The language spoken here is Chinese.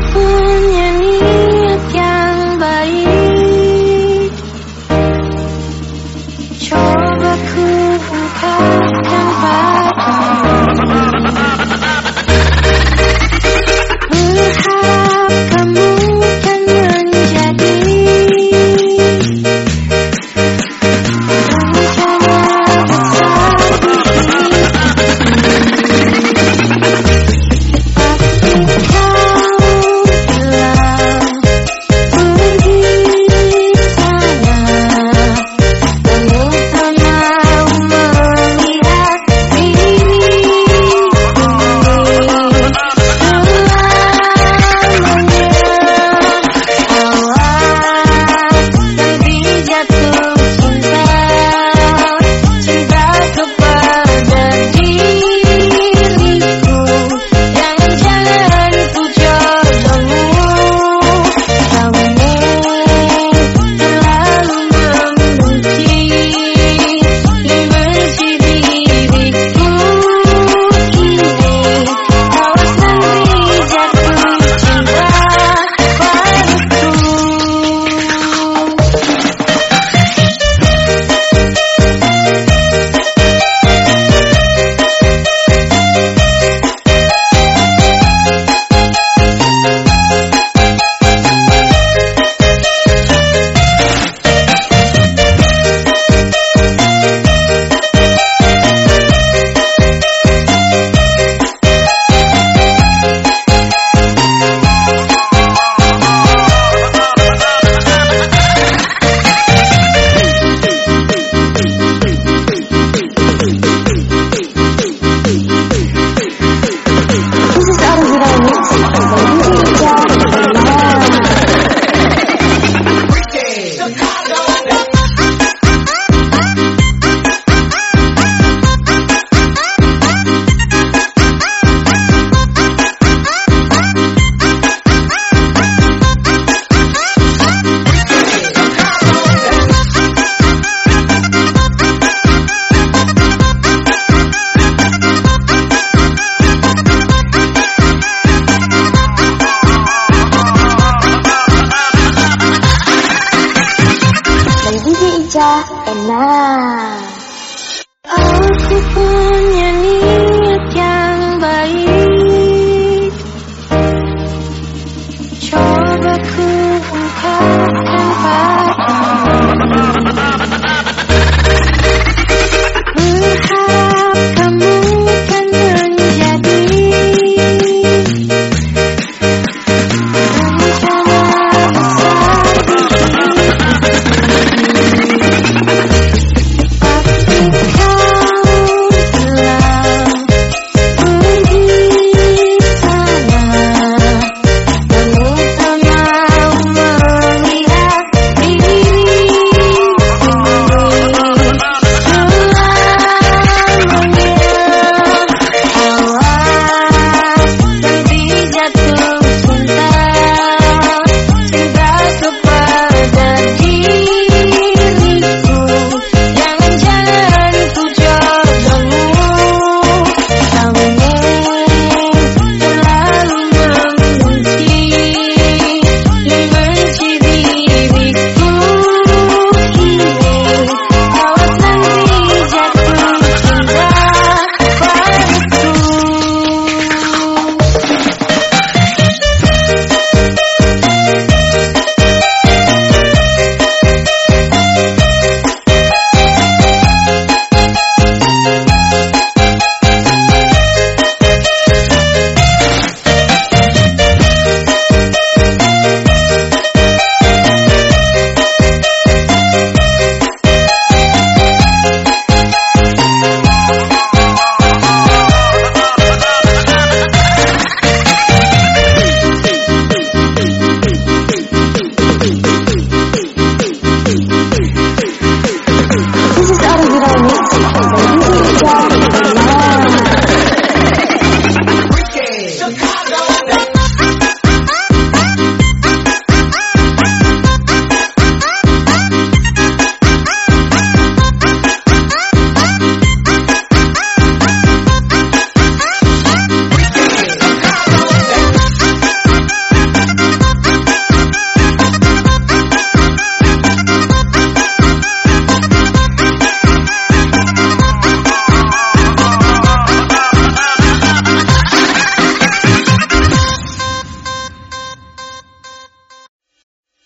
家，安娜。我们不一样